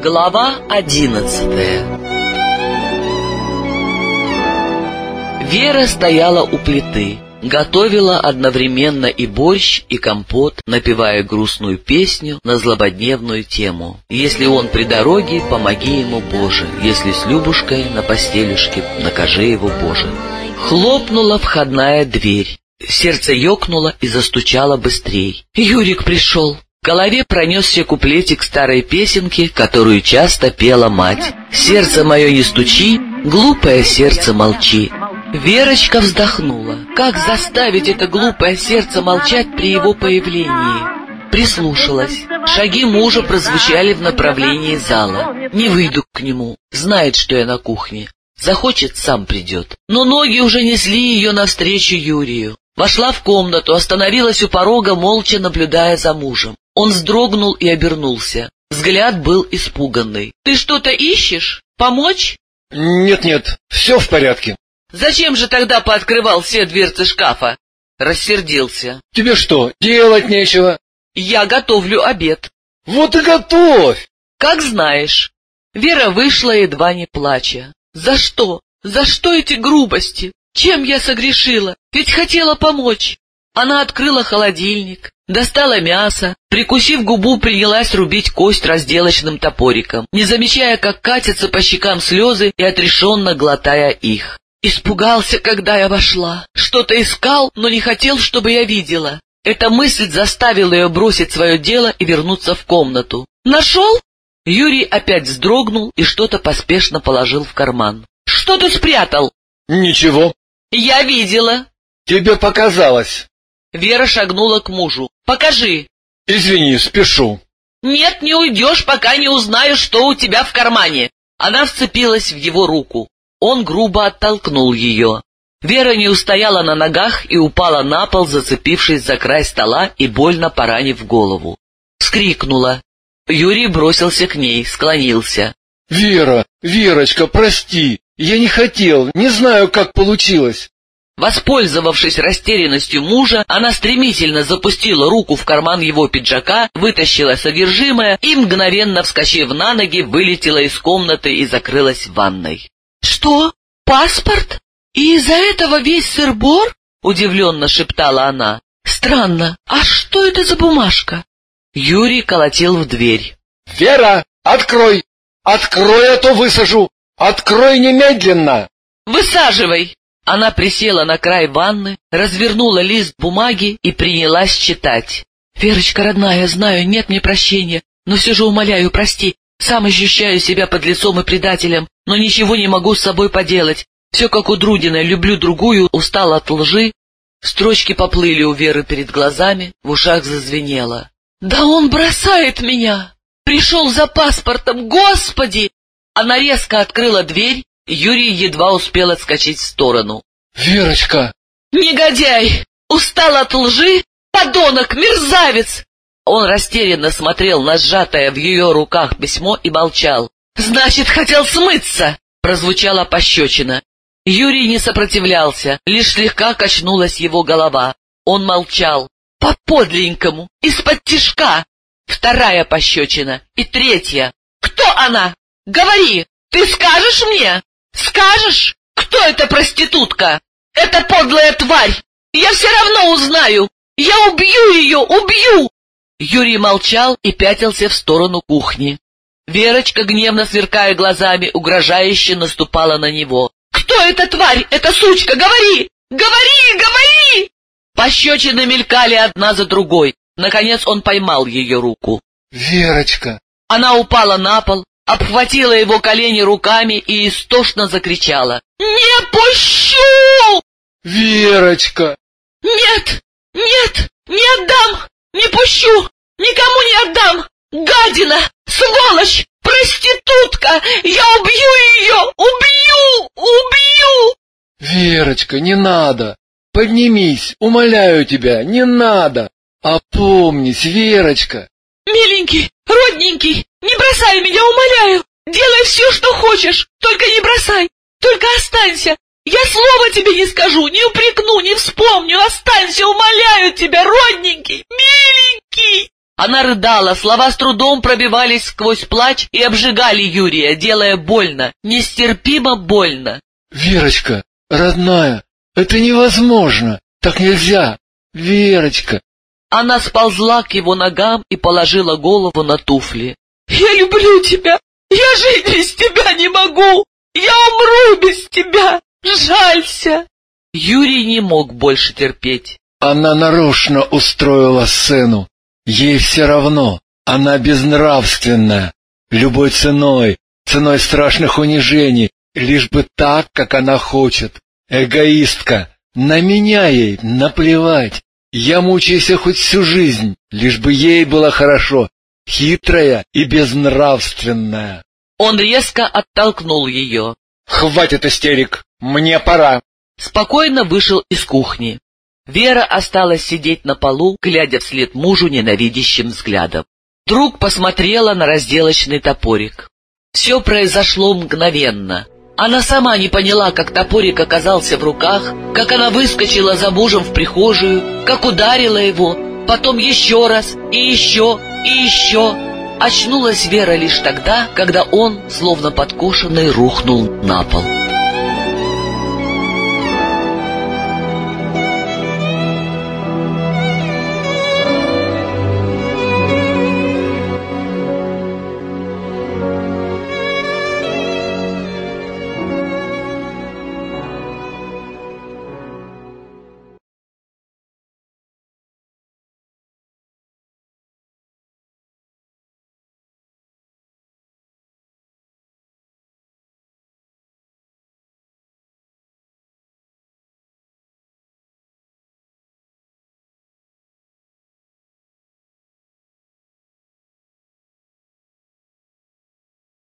Глава одиннадцатая Вера стояла у плиты, готовила одновременно и борщ, и компот, напевая грустную песню на злободневную тему. «Если он при дороге, помоги ему, Боже, если с Любушкой на постелюшке, накажи его, Боже». Хлопнула входная дверь. Сердце ёкнуло и застучало быстрей. Юрик пришел. В голове пронесся куплетик старой песенки, которую часто пела мать. «Сердце мое не стучи, глупое сердце молчи». Верочка вздохнула. Как заставить это глупое сердце молчать при его появлении? Прислушалась. Шаги мужа прозвучали в направлении зала. Не выйду к нему. Знает, что я на кухне. Захочет, сам придет. Но ноги уже несли ее навстречу Юрию. Вошла в комнату, остановилась у порога, молча наблюдая за мужем. Он вздрогнул и обернулся. Взгляд был испуганный. «Ты что-то ищешь? Помочь?» «Нет-нет, все в порядке». «Зачем же тогда пооткрывал все дверцы шкафа?» Рассердился. «Тебе что, делать нечего?» «Я готовлю обед». «Вот и готовь!» «Как знаешь». Вера вышла, едва не плача. «За что? За что эти грубости? Чем я согрешила? Ведь хотела помочь». Она открыла холодильник, достала мясо, прикусив губу, принялась рубить кость разделочным топориком, не замечая, как катятся по щекам слезы и отрешенно глотая их. Испугался, когда я вошла. Что-то искал, но не хотел, чтобы я видела. Эта мысль заставила ее бросить свое дело и вернуться в комнату. «Нашел?» Юрий опять вздрогнул и что-то поспешно положил в карман. «Что ты спрятал?» «Ничего». «Я видела». «Тебе показалось». Вера шагнула к мужу. «Покажи». «Извини, спешу». «Нет, не уйдешь, пока не узнаю, что у тебя в кармане». Она вцепилась в его руку. Он грубо оттолкнул ее. Вера не устояла на ногах и упала на пол, зацепившись за край стола и больно поранив голову. Вскрикнула. Юрий бросился к ней, склонился. «Вера, Верочка, прости, я не хотел, не знаю, как получилось». Воспользовавшись растерянностью мужа, она стремительно запустила руку в карман его пиджака, вытащила содержимое и, мгновенно вскочив на ноги, вылетела из комнаты и закрылась в ванной. «Что? Паспорт? И из-за этого весь сыр-бор?» — удивленно шептала она. «Странно, а что это за бумажка?» Юрий колотил в дверь. «Вера, открой! Открой, а то высажу! Открой немедленно!» «Высаживай!» Она присела на край ванны, развернула лист бумаги и принялась читать. «Верочка, родная, знаю, нет мне прощения, но все же умоляю, прости. Сам ощущаю себя под лицом и предателем, но ничего не могу с собой поделать. Все как у Друдина, люблю другую, устал от лжи». Строчки поплыли у Веры перед глазами, в ушах зазвенело. «Да он бросает меня! Пришел за паспортом, господи!» Она резко открыла дверь, Юрий едва успел отскочить в сторону. «Верочка!» «Негодяй! Устал от лжи? Подонок, мерзавец!» Он растерянно смотрел на сжатое в ее руках письмо и молчал. «Значит, хотел смыться!» — прозвучала пощечина. Юрий не сопротивлялся, лишь слегка качнулась его голова. Он молчал. «По-подленькому! Из-под тишка!» Вторая пощечина. И третья. «Кто она? Говори! Ты скажешь мне? Скажешь? Кто эта проститутка? Это подлая тварь! Я все равно узнаю! Я убью ее! Убью!» Юрий молчал и пятился в сторону кухни. Верочка, гневно сверкая глазами, угрожающе наступала на него. «Кто эта тварь? Эта сучка? Говори! Говори! Говори!» Пощечины мелькали одна за другой. Наконец он поймал ее руку. «Верочка!» Она упала на пол, обхватила его колени руками и истошно закричала. «Не пущу!» «Верочка!» «Нет! Нет! Не отдам! Не пущу! Никому не отдам! Гадина! Сволочь! Проститутка! Я убью ее! Убью! Убью!» «Верочка, не надо! Поднимись, умоляю тебя, не надо! Опомнись, Верочка!» «Миленький, родненький, не бросай меня, умоляю! Делай все, что хочешь, только не бросай! Только останься! Я слова тебе не скажу, не упрекну, не вспомню! Останься, умоляю тебя, родненький, миленький!» Она рыдала, слова с трудом пробивались сквозь плач и обжигали Юрия, делая больно, нестерпимо больно. Верочка, родная, это невозможно, так нельзя, Верочка. Она сползла к его ногам и положила голову на туфли. «Я люблю тебя! Я жить без тебя не могу! Я умру без тебя! Жалься!» Юрий не мог больше терпеть. Она нарочно устроила сцену. Ей все равно, она безнравственная. Любой ценой, ценой страшных унижений, лишь бы так, как она хочет. Эгоистка, на меня ей наплевать. Я мучаюсь хоть всю жизнь, лишь бы ей было хорошо, хитрая и безнравственная. Он резко оттолкнул ее. «Хватит истерик, мне пора!» Спокойно вышел из кухни. Вера осталась сидеть на полу, глядя вслед мужу ненавидящим взглядом. Вдруг посмотрела на разделочный топорик. Все произошло мгновенно. Она сама не поняла, как топорик оказался в руках, как она выскочила за мужем в прихожую, как ударила его, потом еще раз, и еще, и еще. Очнулась Вера лишь тогда, когда он, словно подкошенный, рухнул на пол.